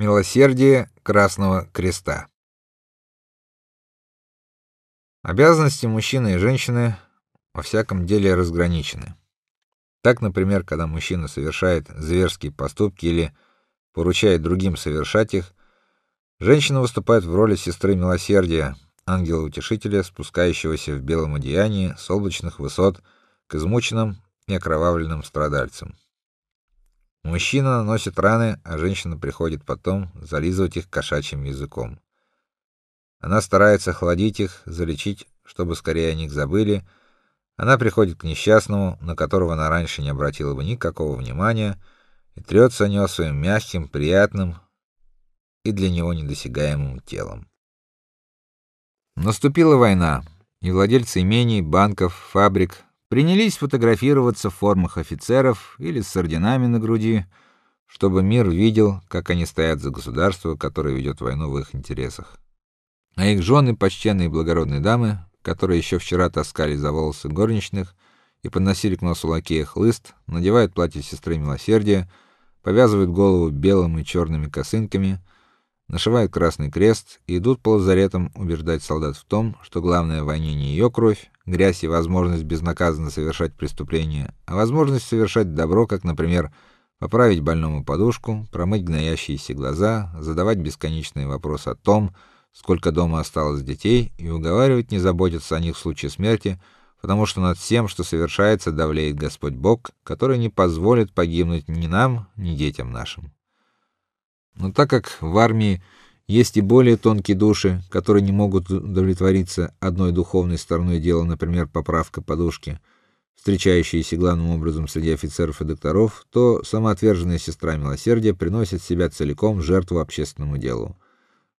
Милосердие Красного Креста. Обязанности мужчины и женщины во всяком деле разграничены. Так, например, когда мужчина совершает зверские поступки или поручает другим совершать их, женщина выступает в роли сестры милосердия, ангела-утешителя, спускающегося в белом одеянии с облачных высот к измученным и окровавленным страдальцам. Мужчина наносит раны, а женщина приходит потом зализывать их кошачьим языком. Она старается охладить их, залечить, чтобы скорее о них забыли. Она приходит к несчастному, на которого она раньше не обратила бы никакого внимания, и трется о него своим мягким, приятным и для него недосягаемым телом. Наступила война, и владельцы имений, банков, фабрик принялись фотографироваться в формах офицеров или с орденами на груди, чтобы мир видел, как они стоят за государство, которое ведет войну в их интересах. А их жены, почтенные и благородные дамы, которые еще вчера таскали за волосы горничных и подносили к носу лакея хлыст, надевают платье сестры милосердия, повязывают голову белым и черными косынками, нашивают красный крест и идут по лазаретам убеждать солдат в том, что главное в войне не ее кровь, грязь и возможность безнаказанно совершать преступления, а возможность совершать добро, как, например, поправить больному подушку, промыть гноящиеся глаза, задавать бесконечные вопросы о том, сколько дома осталось детей, и уговаривать не заботиться о них в случае смерти, потому что над всем, что совершается, давлеет Господь Бог, который не позволит погибнуть ни нам, ни детям нашим. Но так как в армии есть и более тонкие души, которые не могут удовлетвориться одной духовной стороной дела, например, поправка подушки, встречающиеся главным образом среди офицеров и докторов, то самоотверженная сестра милосердия приносит себя целиком в жертву общественному делу.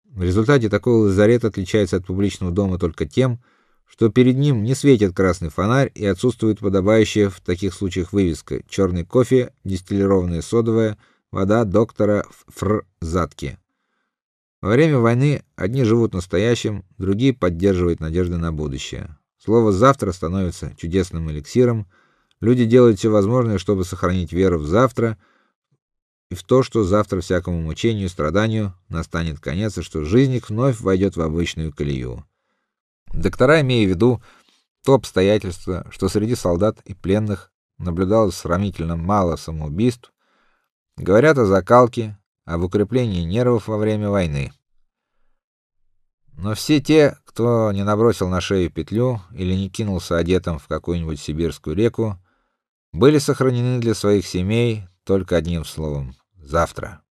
В результате такой лазарет отличается от публичного дома только тем, что перед ним не светит красный фонарь и отсутствует подобающая в таких случаях вывеска: черный кофе, дистиллированная содовая, вода доктора Фр Затки. Во время войны одни живут настоящим, другие поддерживают надежды на будущее. Слово завтра становится чудесным эликсиром. Люди делают все возможное, чтобы сохранить веру в завтра и в то, что завтра всякому мучению и страданию настанет конец, и что жизнь их вновь войдет в обычную колею. Доктора, имея в виду то обстоятельство, что среди солдат и пленных наблюдалось сравнительно мало самоубийств, говорят о закалке, об укреплении нервов во время войны. Но все те, кто не набросил на шею петлю или не кинулся одетым в какую-нибудь сибирскую реку, были сохранены для своих семей только одним словом завтра.